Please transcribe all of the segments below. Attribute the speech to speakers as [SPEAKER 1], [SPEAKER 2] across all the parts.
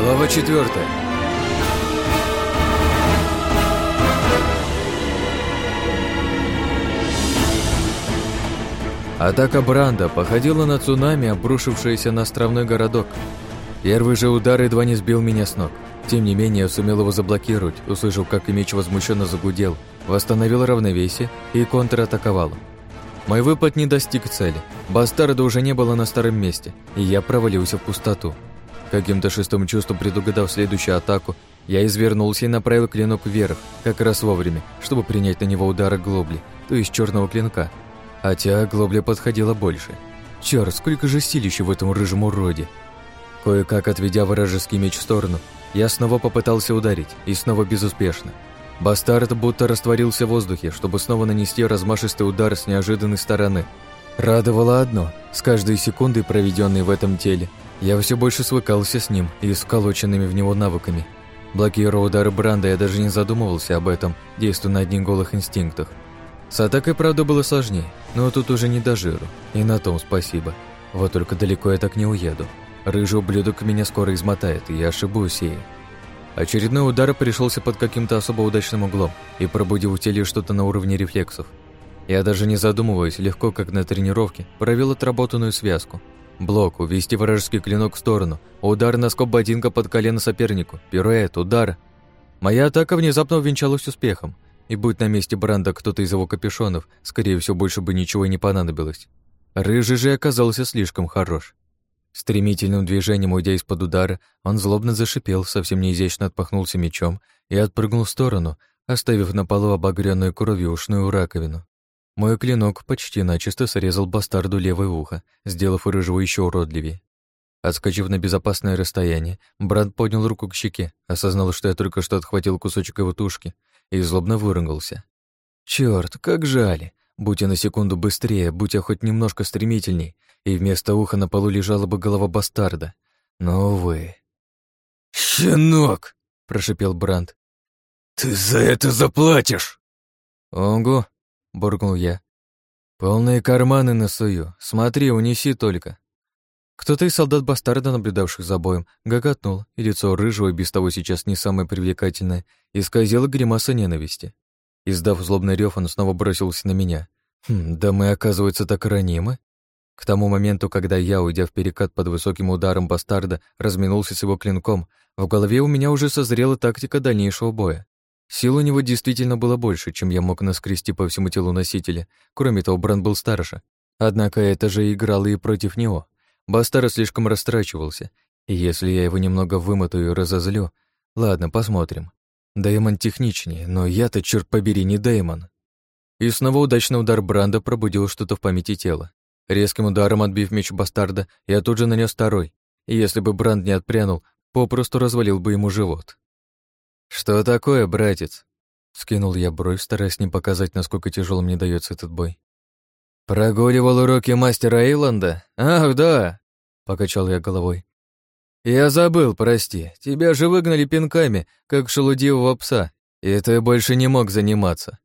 [SPEAKER 1] Глава четвертая. Атака Бранда походила на цунами, обрушившееся на островной городок. Первый же удар едва не сбил меня с ног. Тем не менее, я сумел его заблокировать, услышав, как и меч возмущенно загудел, восстановил равновесие и контратаковал. Мой выпад не достиг цели. Бастарда уже не было на старом месте, и я провалился в пустоту. Каким-то шестым чувством предугадав следующую атаку, я извернулся и направил клинок вверх, как раз вовремя, чтобы принять на него удары глобли, то есть черного клинка. Хотя глобля подходила больше. Черт, сколько же силища в этом рыжем уроде! Кое-как отведя вражеский меч в сторону, я снова попытался ударить, и снова безуспешно. Бастард будто растворился в воздухе, чтобы снова нанести размашистый удар с неожиданной стороны. Радовало одно – с каждой секундой, проведенной в этом теле, я все больше свыкался с ним и с колоченными в него навыками. Блокируя удары Бранда, я даже не задумывался об этом, действуя на одних голых инстинктах. С атакой, правда, было сложнее, но тут уже не до жиру, и на том спасибо. Вот только далеко я так не уеду. Рыжий ублюдок меня скоро измотает, и я ошибусь ей. Очередной удар пришелся под каким-то особо удачным углом и пробудил в теле что-то на уровне рефлексов. Я даже не задумываясь, легко, как на тренировке, провел отработанную связку. Блок, увести вражеский клинок в сторону, удар носком ботинка под колено сопернику, пируэт, удар. Моя атака внезапно увенчалась успехом, и будь на месте Бранда кто-то из его капюшонов, скорее всего, больше бы ничего и не понадобилось. Рыжий же оказался слишком хорош. Стремительным движением, уйдя из-под удара, он злобно зашипел, совсем неизящно отпахнулся мечом и отпрыгнул в сторону, оставив на полу обогренную кровью ушную раковину. Мой клинок почти начисто срезал бастарду левое ухо, сделав рыжего еще уродливее. Отскочив на безопасное расстояние, брат поднял руку к щеке, осознал, что я только что отхватил кусочек его тушки, и злобно выругался. Черт, как жаль! Будь я на секунду быстрее, будь я хоть немножко стремительней, и вместо уха на полу лежала бы голова бастарда. Но, увы.
[SPEAKER 2] «Щенок!» — прошипел Бранд. «Ты за это заплатишь!»
[SPEAKER 1] «Ого!» — буркнул я. «Полные карманы насую. Смотри, унеси только». Кто-то из солдат бастарда, наблюдавших за боем, гоготнул, и лицо рыжего, без того сейчас не самое привлекательное, исказило гримаса ненависти. Издав злобный рев, он снова бросился на меня. Хм, да мы, оказывается, так ранимы. К тому моменту, когда я, уйдя в перекат под высоким ударом бастарда, разминулся с его клинком, в голове у меня уже созрела тактика дальнейшего боя. Сил у него действительно было больше, чем я мог наскрести по всему телу носителя. Кроме того, Бран был старше. Однако это же играло и против него. Бастара слишком растрачивался, и если я его немного вымотаю и разозлю... Ладно, посмотрим. Дэймон техничнее, но я-то, черт побери, не Дэймон. И снова удачный удар Бранда пробудил что-то в памяти тела. Резким ударом отбив меч бастарда, я тут же нанес второй, и если бы Бранд не отпрянул, попросту развалил бы ему живот. «Что такое, братец?» Скинул я бровь, стараясь не показать, насколько тяжелым мне дается этот бой. «Прогуливал уроки мастера Эйланда? Ах, да!» — покачал я головой. «Я забыл, прости. Тебя же выгнали пинками, как шелудивого пса, и ты больше не мог заниматься.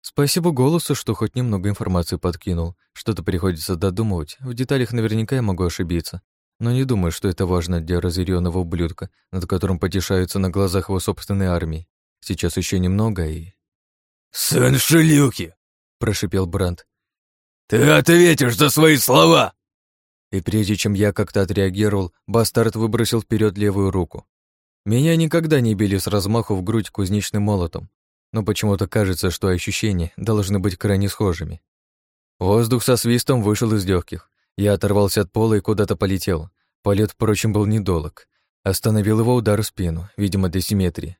[SPEAKER 1] Спасибо голосу, что хоть немного информации подкинул. Что-то приходится додумывать. В деталях наверняка я могу ошибиться. Но не думаю, что это важно для разъяренного ублюдка, над которым потешаются на глазах его собственной армии. Сейчас еще немного и...
[SPEAKER 2] «Сын Шелюки!» — прошипел Бранд. «Ты ответишь за свои слова!»
[SPEAKER 1] И прежде чем я как-то отреагировал, бастард выбросил вперед левую руку. Меня никогда не били с размаху в грудь кузнечным молотом, но почему-то кажется, что ощущения должны быть крайне схожими. Воздух со свистом вышел из легких. Я оторвался от пола и куда-то полетел. Полет, впрочем, был недолг. Остановил его удар в спину, видимо, для симметрии.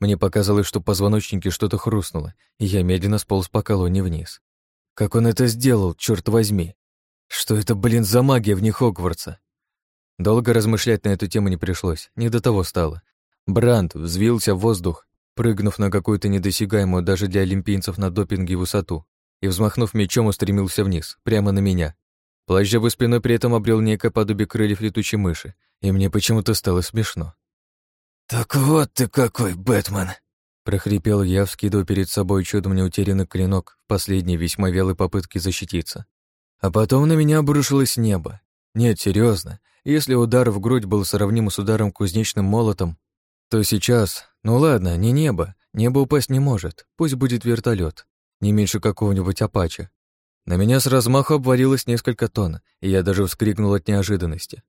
[SPEAKER 1] Мне показалось, что в позвоночнике что-то хрустнуло, и я медленно сполз по колонне вниз. Как он это сделал, черт возьми? Что это, блин, за магия вне Хогвартса? Долго размышлять на эту тему не пришлось, не до того стало. Бранд взвился в воздух прыгнув на какую-то недосягаемую даже для олимпийцев на допинге высоту, и, взмахнув мечом, устремился вниз, прямо на меня. Плащ за спиной при этом обрел некое подобие крыльев летучей мыши, и мне почему-то стало смешно.
[SPEAKER 2] «Так вот ты какой, Бэтмен!»
[SPEAKER 1] прохрипел я, вскидывая перед собой чудом неутерянный клинок в последней весьма вялой попытке защититься. А потом на меня обрушилось небо. Нет, серьезно, Если удар в грудь был сравним с ударом кузнечным молотом, то сейчас, ну ладно, не небо, небо упасть не может, пусть будет вертолет, не меньше какого-нибудь апача. На меня с размаху обвалилось несколько тонн, и я даже вскрикнул от неожиданности.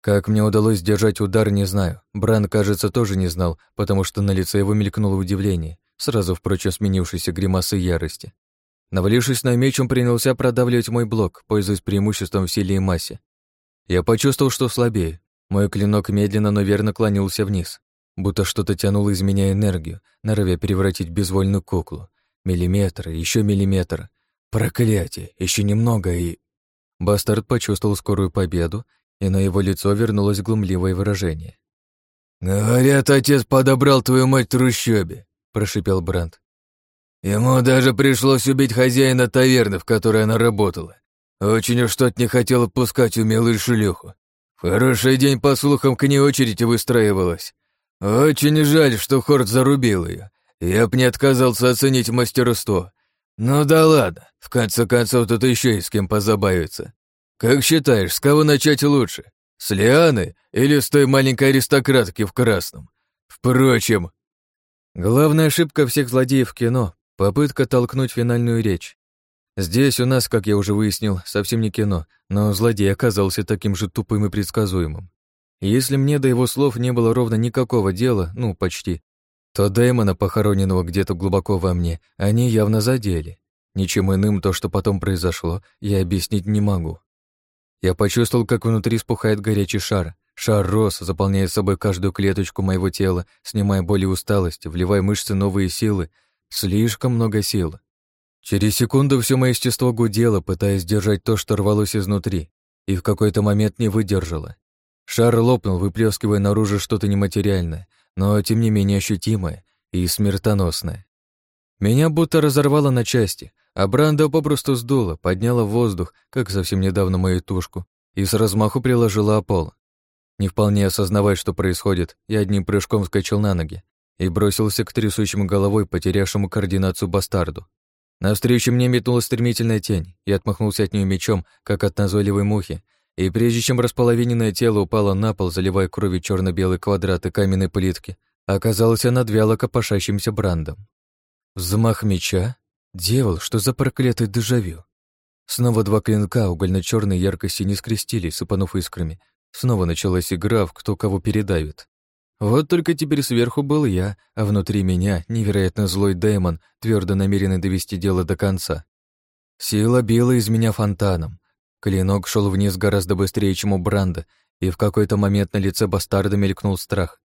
[SPEAKER 1] Как мне удалось сдержать удар, не знаю. Бран, кажется, тоже не знал, потому что на лице его мелькнуло удивление, сразу, впрочем, сменившейся гримасой ярости. Навалившись на меч, он принялся продавливать мой блок, пользуясь преимуществом в силе и массе. Я почувствовал, что слабее. Мой клинок медленно, но верно клонился вниз, будто что-то тянуло из меня энергию, норовя превратить безвольную куклу. Миллиметр, еще миллиметр. Проклятие, еще немного и... Бастард почувствовал скорую победу, и на его лицо вернулось глумливое выражение.
[SPEAKER 2] «Говорят, отец подобрал твою мать в трущобе», — прошипел Бранд. Ему даже пришлось убить хозяина таверны, в которой она работала. Очень уж тот не хотел отпускать умелую шлюху. В хороший день, по слухам, к ней очередь выстраивалась. Очень жаль, что Хорт зарубил ее. Я б не отказался оценить мастерство. Ну да ладно, в конце концов тут еще и с кем позабавиться. Как считаешь, с кого начать лучше? С Лианы или с той маленькой аристократки в красном? Впрочем...
[SPEAKER 1] Главная ошибка всех злодеев в кино Попытка толкнуть финальную речь. Здесь у нас, как я уже выяснил, совсем не кино, но злодей оказался таким же тупым и предсказуемым. если мне до его слов не было ровно никакого дела, ну, почти, то Дэймона, похороненного где-то глубоко во мне, они явно задели. Ничем иным то, что потом произошло, я объяснить не могу. Я почувствовал, как внутри спухает горячий шар. Шар рос, заполняя собой каждую клеточку моего тела, снимая боль и усталость, вливая мышцы новые силы, Слишком много сил. Через секунду все мое естество гудело, пытаясь держать то, что рвалось изнутри, и в какой-то момент не выдержало. Шар лопнул, выплескивая наружу что-то нематериальное, но тем не менее ощутимое и смертоносное. Меня будто разорвало на части, а Бранда попросту сдуло, подняла в воздух, как совсем недавно мою тушку, и с размаху приложила о пол. Не вполне осознавая, что происходит, я одним прыжком вскочил на ноги, и бросился к трясущему головой, потерявшему координацию бастарду. Навстречу мне метнула стремительная тень, и отмахнулся от нее мечом, как от назойливой мухи, и прежде чем располовиненное тело упало на пол, заливая кровью черно белые квадраты каменной плитки, оказался над вяло копошащимся брандом. Взмах меча? Дьявол, что за проклятый дежавю? Снова два клинка, угольно черные ярко-сине скрестились, сыпанув искрами. Снова началась игра в кто кого передавит. Вот только теперь сверху был я, а внутри меня невероятно злой демон, твердо намеренный довести дело до конца. Сила била из меня фонтаном. Клинок шел вниз гораздо быстрее, чем у Бранда, и в какой-то момент на лице бастарда мелькнул страх.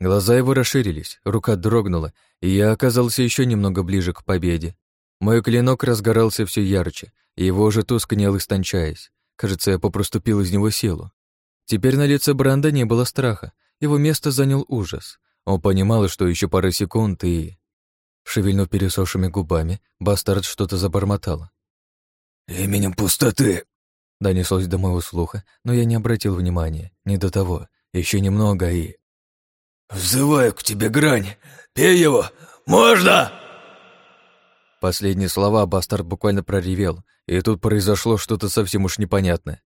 [SPEAKER 1] Глаза его расширились, рука дрогнула, и я оказался еще немного ближе к победе. Мой клинок разгорался все ярче, его уже тускнел, истончаясь. Кажется, я попросту пил из него силу. Теперь на лице Бранда не было страха, его место занял ужас. Он понимал, что еще пара секунд и... Шевельнув пересохшими губами, бастард что-то забормотал.
[SPEAKER 2] «Именем пустоты!»
[SPEAKER 1] Донеслось до моего слуха, но я не обратил внимания. Не до того. Еще немного и...
[SPEAKER 2] «Взываю к тебе, грань! Пей его! Можно!»
[SPEAKER 1] Последние слова бастард буквально проревел, и тут произошло что-то совсем уж непонятное.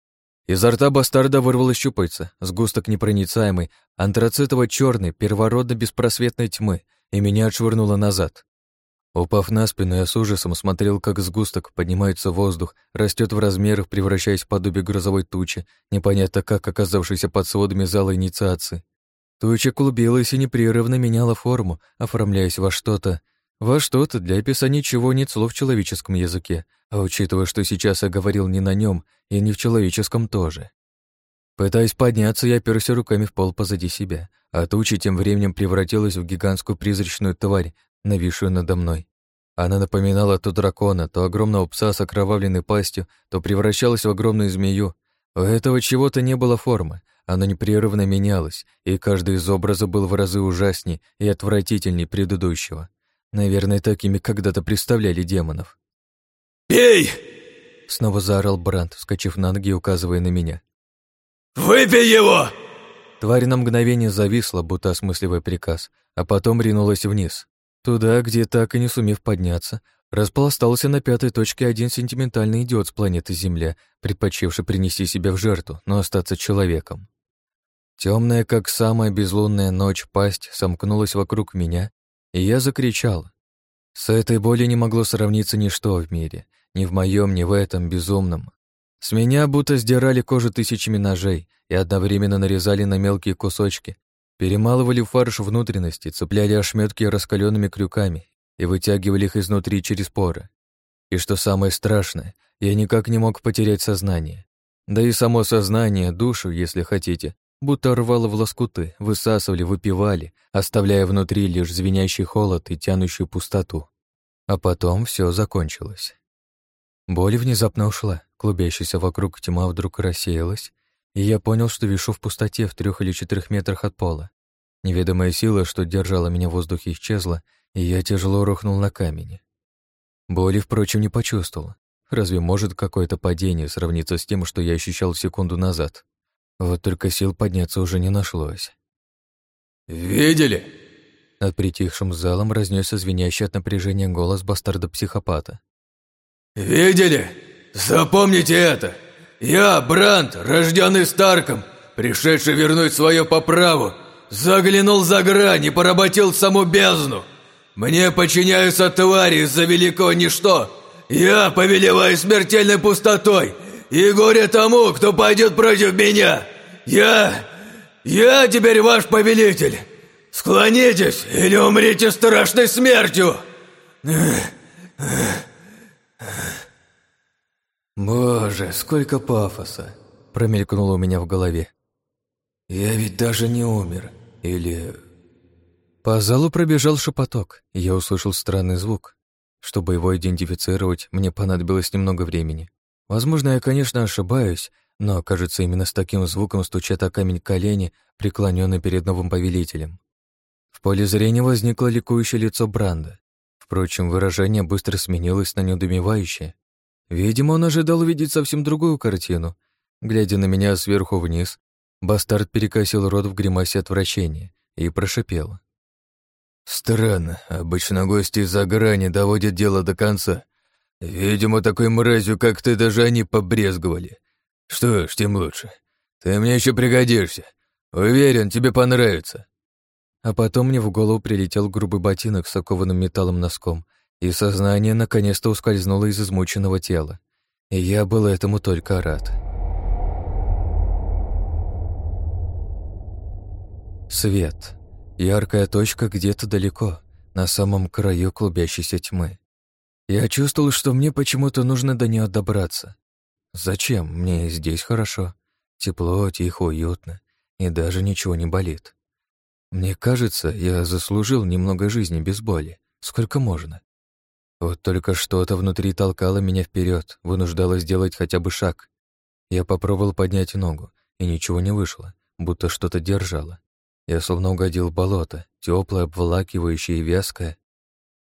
[SPEAKER 1] Изо рта бастарда вырвалась щупальца, сгусток непроницаемый, антрацитово черный первородно-беспросветной тьмы, и меня отшвырнуло назад. Упав на спину, я с ужасом смотрел, как сгусток поднимается в воздух, растет в размерах, превращаясь в подобие грозовой тучи, непонятно как оказавшейся под сводами зала инициации. Туча клубилась и непрерывно меняла форму, оформляясь во что-то, во что-то, для описания чего нет слов в человеческом языке, а учитывая, что сейчас я говорил не на нем и не в человеческом тоже. Пытаясь подняться, я оперся руками в пол позади себя, а туча тем временем превратилась в гигантскую призрачную тварь, нависшую надо мной. Она напоминала то дракона, то огромного пса с окровавленной пастью, то превращалась в огромную змею. У этого чего-то не было формы, оно непрерывно менялось, и каждый из образов был в разы ужасней и отвратительней предыдущего. Наверное, такими когда-то представляли демонов.
[SPEAKER 2] «Пей!»
[SPEAKER 1] Снова заорал Бранд, вскочив на ноги и указывая на меня.
[SPEAKER 2] «Выпей его!»
[SPEAKER 1] Тварь на мгновение зависла, будто осмысливая приказ, а потом ринулась вниз. Туда, где, так и не сумев подняться, Распластался на пятой точке один сентиментальный идиот с планеты Земля, предпочевший принести себя в жертву, но остаться человеком. Темная, как самая безлунная ночь, пасть сомкнулась вокруг меня, и я закричал. С этой болью не могло сравниться ничто в мире, ни в моем, ни в этом безумном. С меня будто сдирали кожу тысячами ножей и одновременно нарезали на мелкие кусочки, перемалывали фарш внутренности, цепляли ошметки раскаленными крюками и вытягивали их изнутри через поры. И что самое страшное, я никак не мог потерять сознание. Да и само сознание, душу, если хотите, будто рвало в лоскуты, высасывали, выпивали, оставляя внутри лишь звенящий холод и тянущую пустоту. А потом все закончилось. Боль внезапно ушла, клубящаяся вокруг тьма вдруг рассеялась, и я понял, что вишу в пустоте в трех или четырех метрах от пола. Неведомая сила, что держала меня в воздухе, исчезла, и я тяжело рухнул на камень. Боли, впрочем, не почувствовал. Разве может какое-то падение сравниться с тем, что я ощущал секунду назад? Вот только сил подняться уже не нашлось.
[SPEAKER 2] «Видели?»
[SPEAKER 1] Над притихшим залом разнесся звенящий от напряжения голос бастарда-психопата.
[SPEAKER 2] «Видели? Запомните это! Я, Бранд, рожденный Старком, пришедший вернуть свое по праву, заглянул за грань и поработил саму бездну!» Мне подчиняются твари за великого ничто. Я повелеваю смертельной пустотой и горе тому, кто пойдет против меня. Я... я теперь ваш повелитель. Склонитесь или умрите страшной смертью.
[SPEAKER 1] Боже, сколько пафоса, промелькнуло у меня в голове. Я ведь даже не умер. Или по залу пробежал шепоток, и я услышал странный звук. Чтобы его идентифицировать, мне понадобилось немного времени. Возможно, я, конечно, ошибаюсь, но, кажется, именно с таким звуком стучат о камень колени, преклоненный перед новым повелителем. В поле зрения возникло ликующее лицо Бранда. Впрочем, выражение быстро сменилось на недоумевающее. Видимо, он ожидал увидеть совсем другую картину. Глядя на меня сверху вниз, бастард перекосил рот в гримасе отвращения и прошипел.
[SPEAKER 2] Странно, обычно гости из-за грани доводят дело до конца. Видимо, такой мразью, как ты, даже они побрезговали. Что ж, тем лучше. Ты мне еще пригодишься. Уверен, тебе понравится.
[SPEAKER 1] А потом мне в голову прилетел грубый ботинок с окованным металлом носком, и сознание наконец-то ускользнуло из измученного тела. И я был этому только рад. Свет. Яркая точка где-то далеко, на самом краю клубящейся тьмы. Я чувствовал, что мне почему-то нужно до нее добраться. Зачем? Мне здесь хорошо. Тепло, тихо, уютно. И даже ничего не болит. Мне кажется, я заслужил немного жизни без боли. Сколько можно. Вот только что-то внутри толкало меня вперед, вынуждало сделать хотя бы шаг. Я попробовал поднять ногу, и ничего не вышло, будто что-то держало. Я словно угодил в болото, теплое, обволакивающее и вязкое,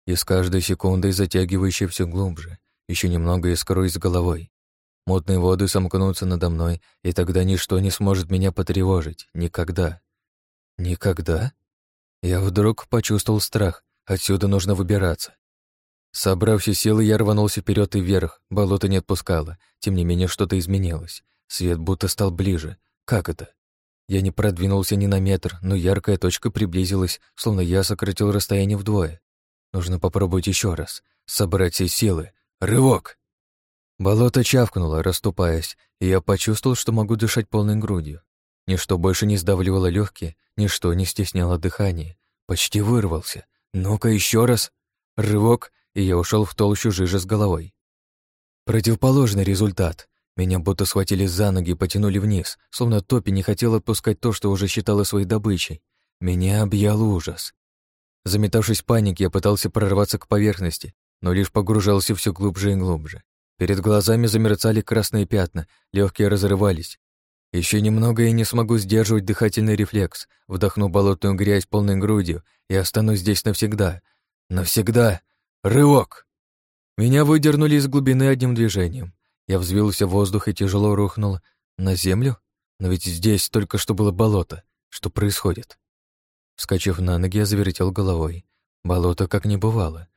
[SPEAKER 1] и с каждой секундой затягивающее все глубже, еще немного и скроюсь с головой. Мутные воды сомкнутся надо мной, и тогда ничто не сможет меня потревожить. Никогда. Никогда? Я вдруг почувствовал страх. Отсюда нужно выбираться. Собрав все силы, я рванулся вперед и вверх. Болото не отпускало. Тем не менее, что-то изменилось. Свет будто стал ближе. Как это? Я не продвинулся ни на метр, но яркая точка приблизилась, словно я сократил расстояние вдвое. Нужно попробовать еще раз. Собрать все силы. Рывок! Болото чавкнуло, расступаясь, и я почувствовал, что могу дышать полной грудью. Ничто больше не сдавливало легкие, ничто не стесняло дыхание. Почти вырвался. Ну-ка, еще раз. Рывок, и я ушел в толщу жижи с головой. Противоположный результат. Меня будто схватили за ноги и потянули вниз, словно Топи не хотел отпускать то, что уже считала своей добычей. Меня объял ужас. Заметавшись в панике, я пытался прорваться к поверхности, но лишь погружался все глубже и глубже. Перед глазами замерцали красные пятна, легкие разрывались. Еще немного и не смогу сдерживать дыхательный рефлекс, вдохну болотную грязь полной грудью и останусь здесь навсегда. Навсегда! Рывок! Меня выдернули из глубины одним движением. Я взвился в воздух и тяжело рухнул на землю. Но ведь здесь только что было болото. Что происходит? Вскочив на ноги, я завертел головой. Болото как не бывало.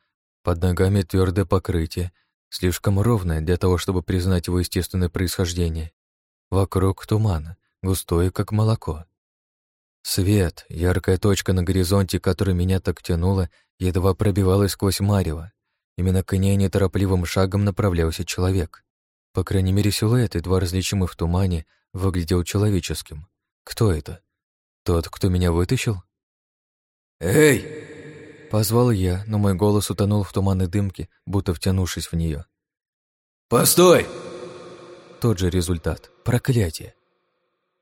[SPEAKER 1] Под ногами твердое покрытие, слишком ровное для того, чтобы признать его естественное происхождение. Вокруг тумана, густой, как молоко. Свет, яркая точка на горизонте, которая меня так тянула, едва пробивалась сквозь марево. Именно к ней неторопливым шагом направлялся человек. По крайней мере, силуэт, едва различимый в тумане, выглядел человеческим. Кто это? Тот, кто меня вытащил?
[SPEAKER 2] «Эй!»
[SPEAKER 1] Позвал я, но мой голос утонул в туманной дымке, будто втянувшись в нее.
[SPEAKER 2] «Постой!»
[SPEAKER 1] Тот же результат. Проклятие.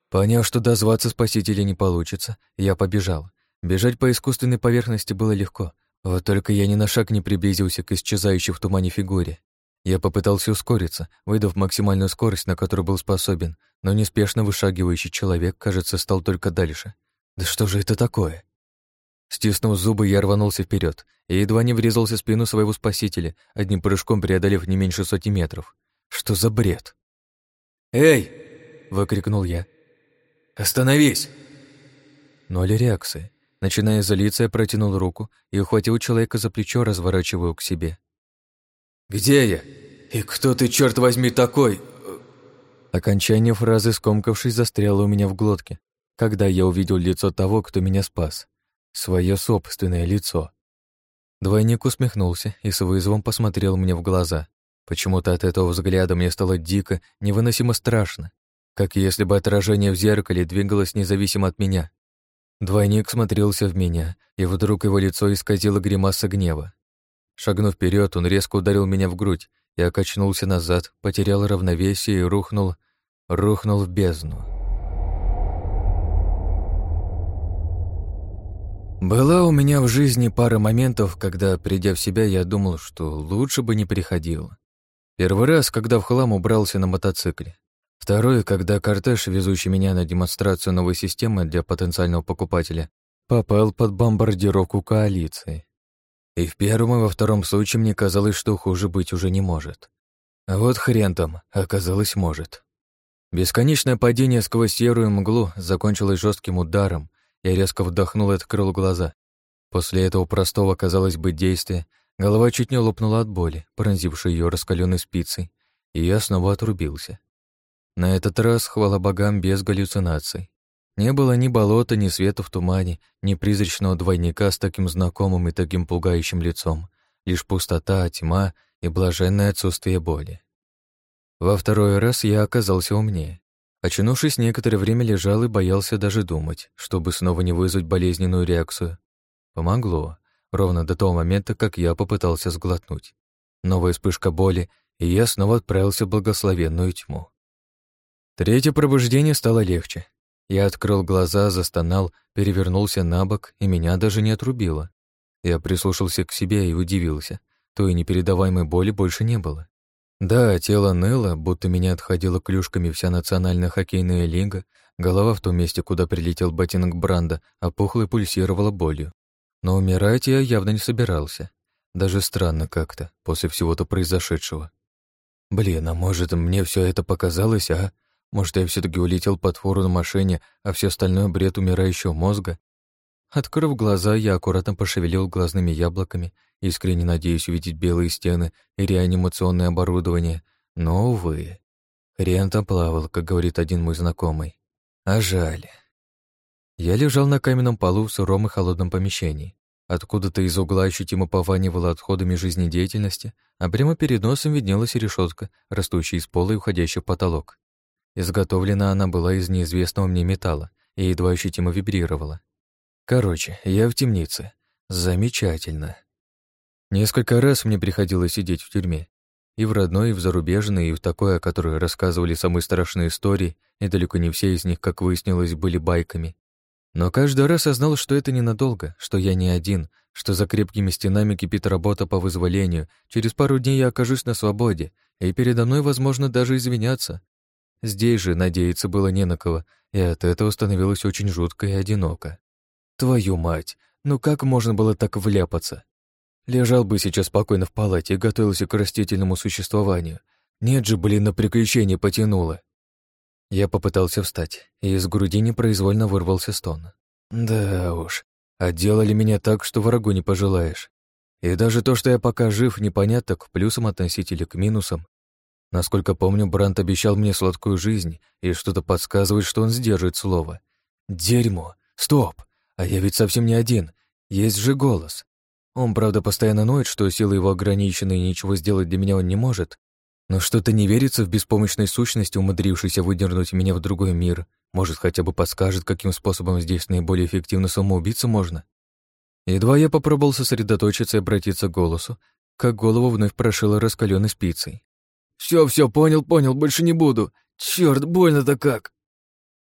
[SPEAKER 1] Поняв, что дозваться спасителя не получится, я побежал. Бежать по искусственной поверхности было легко, вот только я ни на шаг не приблизился к исчезающей в тумане фигуре. Я попытался ускориться, выдав максимальную скорость, на которую был способен, но неспешно вышагивающий человек, кажется, стал только дальше. Да что же это такое? Стиснув зубы, я рванулся вперед и едва не врезался в спину своего спасителя, одним прыжком преодолев не меньше сотни метров. Что за бред?
[SPEAKER 2] «Эй!»
[SPEAKER 1] — выкрикнул я.
[SPEAKER 2] «Остановись!»
[SPEAKER 1] Ноль реакции. Начиная злиться, я протянул руку и ухватил человека за плечо, разворачивая к себе.
[SPEAKER 2] «Где я? И кто ты, черт возьми, такой?»
[SPEAKER 1] Окончание фразы, скомкавшись, застряло у меня в глотке, когда я увидел лицо того, кто меня спас. Свое собственное лицо. Двойник усмехнулся и с вызовом посмотрел мне в глаза. Почему-то от этого взгляда мне стало дико, невыносимо страшно, как если бы отражение в зеркале двигалось независимо от меня. Двойник смотрелся в меня, и вдруг его лицо исказило гримаса гнева. Шагнув вперед, он резко ударил меня в грудь. Я качнулся назад, потерял равновесие и рухнул, рухнул в бездну. Была у меня в жизни пара моментов, когда, придя в себя, я думал, что лучше бы не приходило. Первый раз, когда в хлам убрался на мотоцикле. Второй, когда кортеж, везущий меня на демонстрацию новой системы для потенциального покупателя, попал под бомбардировку коалиции. И в первом и во втором случае мне казалось, что хуже быть уже не может. А вот хрен там, оказалось, может. Бесконечное падение сквозь серую мглу закончилось жестким ударом. Я резко вдохнул и открыл глаза. После этого простого, казалось бы, действия голова чуть не лопнула от боли, пронзившей ее раскаленной спицей, и я снова отрубился. На этот раз, хвала богам, без галлюцинаций. Не было ни болота, ни света в тумане, ни призрачного двойника с таким знакомым и таким пугающим лицом. Лишь пустота, тьма и блаженное отсутствие боли. Во второй раз я оказался умнее. Очнувшись, некоторое время лежал и боялся даже думать, чтобы снова не вызвать болезненную реакцию. Помогло, ровно до того момента, как я попытался сглотнуть. Новая вспышка боли, и я снова отправился в благословенную тьму. Третье пробуждение стало легче. Я открыл глаза, застонал, перевернулся на бок, и меня даже не отрубило. Я прислушался к себе и удивился. Той непередаваемой боли больше не было. Да, тело ныло, будто меня отходила клюшками вся национальная хоккейная лига, голова в том месте, куда прилетел ботинок Бранда, опухла и пульсировала болью. Но умирать я явно не собирался. Даже странно как-то, после всего-то произошедшего. Блин, а может, мне все это показалось, а? Может, я все таки улетел под фору на машине, а все остальное бред умирающего мозга? Открыв глаза, я аккуратно пошевелил глазными яблоками, искренне надеясь увидеть белые стены и реанимационное оборудование, но, увы. Хрен там плавал, как говорит один мой знакомый. А жаль. Я лежал на каменном полу в сыром и холодном помещении. Откуда-то из угла ощутимо пованивало отходами жизнедеятельности, а прямо перед носом виднелась решетка, растущая из пола и уходящая в потолок. Изготовлена она была из неизвестного мне металла и едва ощутимо вибрировала. Короче, я в темнице. Замечательно. Несколько раз мне приходилось сидеть в тюрьме. И в родной, и в зарубежной, и в такой, о которой рассказывали самые страшные истории, и далеко не все из них, как выяснилось, были байками. Но каждый раз осознал, что это ненадолго, что я не один, что за крепкими стенами кипит работа по вызволению, через пару дней я окажусь на свободе, и передо мной, возможно, даже извиняться, Здесь же надеяться было не на кого, и от этого становилось очень жутко и одиноко. Твою мать, ну как можно было так вляпаться? Лежал бы сейчас спокойно в палате и готовился к растительному существованию. Нет же, блин, на приключение потянуло. Я попытался встать, и из груди непроизвольно вырвался стон. Да уж, отделали меня так, что врагу не пожелаешь. И даже то, что я пока жив, непонятно, к плюсам относить или к минусам. Насколько помню, Брант обещал мне сладкую жизнь, и что-то подсказывает, что он сдержит слово. Дерьмо! Стоп! А я ведь совсем не один. Есть же голос. Он, правда, постоянно ноет, что силы его ограничены и ничего сделать для меня он не может. Но что-то не верится в беспомощной сущности, умудрившейся выдернуть меня в другой мир. Может, хотя бы подскажет, каким способом здесь наиболее эффективно самоубиться можно. Едва я попробовал сосредоточиться и обратиться к голосу, как голову вновь прошило раскаленной спицей. Все, все, понял, понял, больше не буду. Черт, больно-то как!»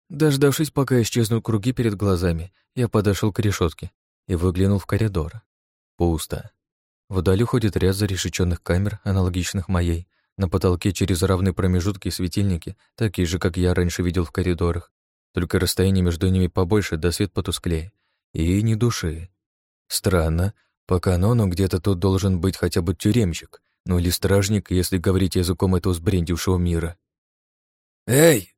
[SPEAKER 1] Дождавшись, пока исчезнут круги перед глазами, я подошел к решетке и выглянул в коридор. Пусто. Вдали уходит ряд зарешеченных камер, аналогичных моей. На потолке через равные промежутки светильники, такие же, как я раньше видел в коридорах. Только расстояние между ними побольше, да свет потусклее. И ни души. Странно. По канону где-то тут должен быть хотя бы тюремщик, ну или стражник, если говорить языком этого сбрендившего мира. «Эй!»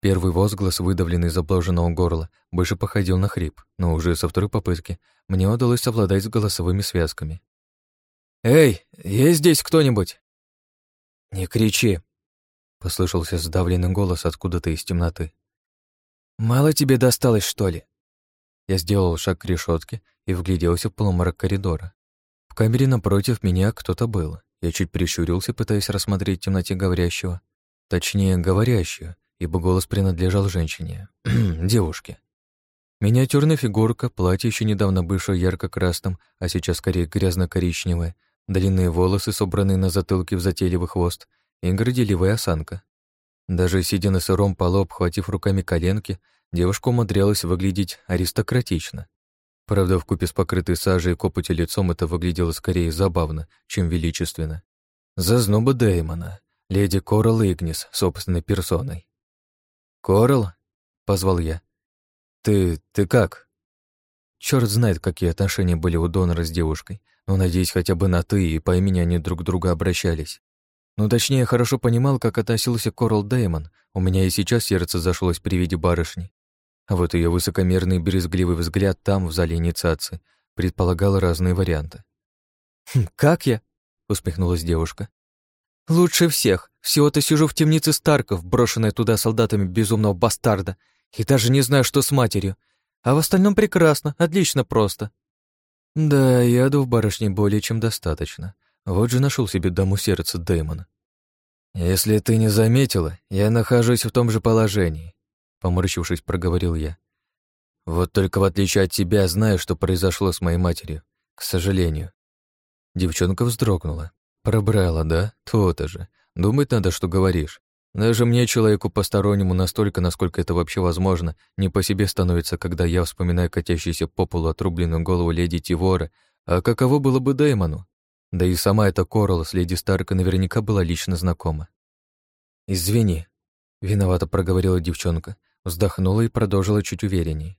[SPEAKER 1] Первый возглас, выдавленный из обложенного горла, больше походил на хрип, но уже со второй попытки мне удалось совладать с голосовыми связками. «Эй, есть здесь кто-нибудь?» «Не кричи!» — послышался сдавленный голос откуда-то из темноты. «Мало тебе досталось, что ли?» Я сделал шаг к решетке и вгляделся в полумрак коридора. В камере напротив меня кто-то был. Я чуть прищурился, пытаясь рассмотреть в темноте говорящего. Точнее, говорящую, ибо голос принадлежал женщине, девушке. Миниатюрная фигурка, платье еще недавно бывшее ярко-красным, а сейчас скорее грязно-коричневое, длинные волосы, собранные на затылке в затейливый хвост, и горделивая осанка. Даже сидя на сыром полу, обхватив руками коленки, девушка умудрялась выглядеть аристократично. Правда, в купе с покрытой сажей и копотью лицом это выглядело скорее забавно, чем величественно. Зазноба Дэймона, леди Корал Игнис, собственной персоной. «Корал?» — позвал я. «Ты... ты как?» Черт знает, какие отношения были у Донора с девушкой, но, надеюсь, хотя бы на «ты» и по имени они друг к другу обращались. Ну, точнее, хорошо понимал, как относился Корал Дэймон. У меня и сейчас сердце зашлось при виде барышни. А вот ее высокомерный брезгливый взгляд там, в зале инициации, предполагал разные варианты. «Хм, «Как я?» — усмехнулась девушка. «Лучше всех. Всего-то сижу в темнице Старков, брошенной туда солдатами безумного бастарда, и даже не знаю, что с матерью. А в остальном прекрасно, отлично просто». «Да, яду в барышне более чем достаточно. Вот же нашел себе даму сердца Дэймона. Если ты не заметила, я нахожусь в том же положении. Поморщившись, проговорил я. Вот только в отличие от тебя, знаю, что произошло с моей матерью. К сожалению. Девчонка вздрогнула. Пробрала, да? То-то же. Думать надо, что говоришь. Даже мне, человеку постороннему, настолько, насколько это вообще возможно, не по себе становится, когда я вспоминаю катящуюся по полу отрубленную голову леди Тивора, а каково было бы Дэймону? Да и сама эта Коралл с леди Старка наверняка была лично знакома. «Извини», — виновато проговорила девчонка, вздохнула и продолжила чуть уверенней.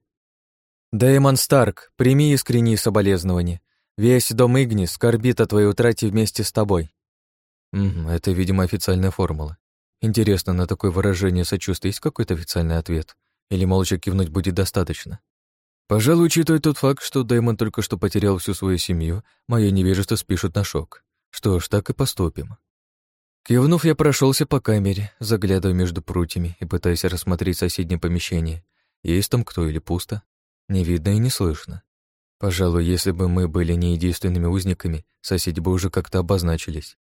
[SPEAKER 1] «Дэймон Старк, прими искренние соболезнования. Весь дом Игни скорбит о твоей утрате вместе с тобой». Это, видимо, официальная формула. Интересно, на такое выражение сочувствия есть какой-то официальный ответ? Или молча кивнуть будет достаточно? Пожалуй, учитывая тот факт, что Дэймон только что потерял всю свою семью, мое невежество спишут на шок. Что ж, так и поступим. Кивнув, я прошелся по камере, заглядывая между прутьями и пытаясь рассмотреть соседнее помещение. Есть там кто или пусто? Не видно и не слышно. Пожалуй, если бы мы были не единственными узниками, соседи бы уже как-то обозначились.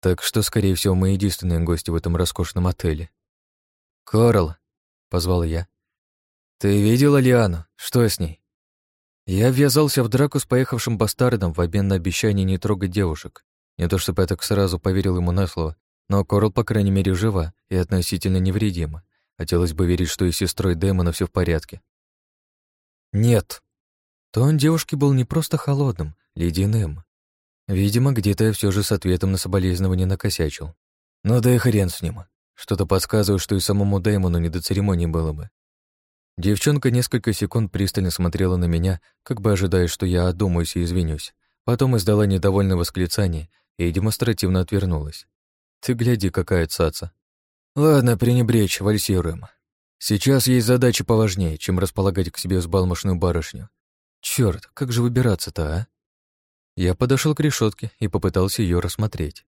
[SPEAKER 1] Так что, скорее всего, мы единственные гости в этом роскошном отеле. «Коралл», — позвал я. «Ты видела Лиану? Что с ней?» Я ввязался в драку с поехавшим бастардом в обмен на обещание не трогать девушек. Не то чтобы я так сразу поверил ему на слово, но Корл, по крайней мере, жива и относительно невредима. Хотелось бы верить, что и сестрой Дэймона все в порядке. «Нет». Тон девушки был не просто холодным, ледяным. Видимо, где-то я все же с ответом на соболезнование накосячил. Ну да и хрен с ним. Что-то подсказывает, что и самому Дэймону не до церемонии было бы. Девчонка несколько секунд пристально смотрела на меня, как бы ожидая, что я одумаюсь и извинюсь. Потом издала недовольное восклицание и демонстративно отвернулась. Ты гляди, какая цаца. Ладно, пренебречь, вальсируем. Сейчас есть задачи поважнее, чем располагать к себе взбалмошную барышню. Черт, как же выбираться-то, а? Я подошел к решетке и попытался ее рассмотреть.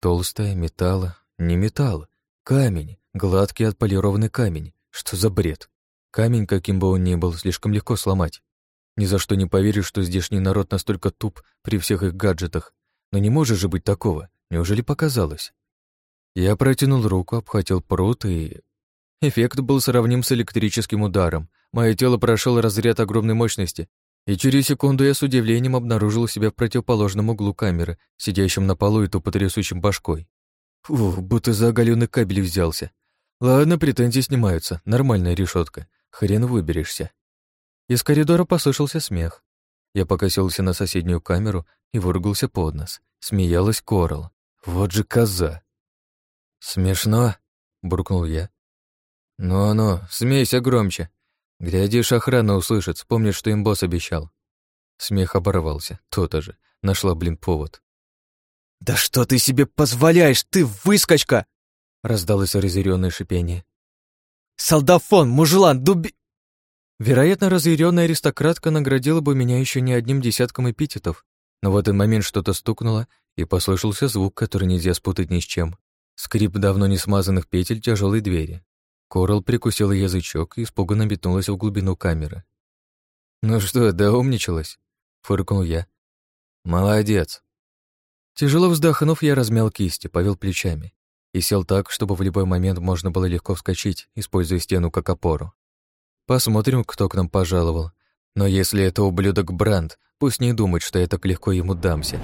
[SPEAKER 1] Толстая, металла, не металл, камень, гладкий отполированный камень. Что за бред? Камень, каким бы он ни был, слишком легко сломать. Ни за что не поверишь, что здешний народ настолько туп при всех их гаджетах. Но не может же быть такого. Неужели показалось? Я протянул руку, обхватил пруд и... Эффект был сравним с электрическим ударом. Мое тело прошел разряд огромной мощности, и через секунду я с удивлением обнаружил себя в противоположном углу камеры, сидящем на полу и тупо трясущим башкой. Фу, будто за оголённый кабель взялся. Ладно, претензии снимаются, нормальная решетка. Хрен выберешься. Из коридора послышался смех. Я покосился на соседнюю камеру и выругался под нос. Смеялась Корал. Вот же коза. «Смешно?» — буркнул я. «Ну-ну, смейся громче. Глядишь, охрана услышит, вспомнит, что им босс обещал. Смех оборвался. То-то же. Нашла, блин, повод.
[SPEAKER 3] «Да что ты себе позволяешь, ты выскочка!»
[SPEAKER 1] Раздалось разъяренное шипение.
[SPEAKER 3] «Солдафон, мужлан, дуби...»
[SPEAKER 1] Вероятно, разъяренная аристократка наградила бы меня еще не одним десятком эпитетов, но в этот момент что-то стукнуло, и послышался звук, который нельзя спутать ни с чем. Скрип давно не смазанных петель тяжелой двери. Корал прикусила язычок и испуганно метнулась в глубину камеры. «Ну что, да умничалась?» — фыркнул я. «Молодец!» Тяжело вздохнув, я размял кисти, повел плечами и сел так, чтобы в любой момент можно было легко вскочить, используя стену как опору. Посмотрим, кто к нам пожаловал. Но если это ублюдок Бранд, пусть не думает, что я так легко ему дамся.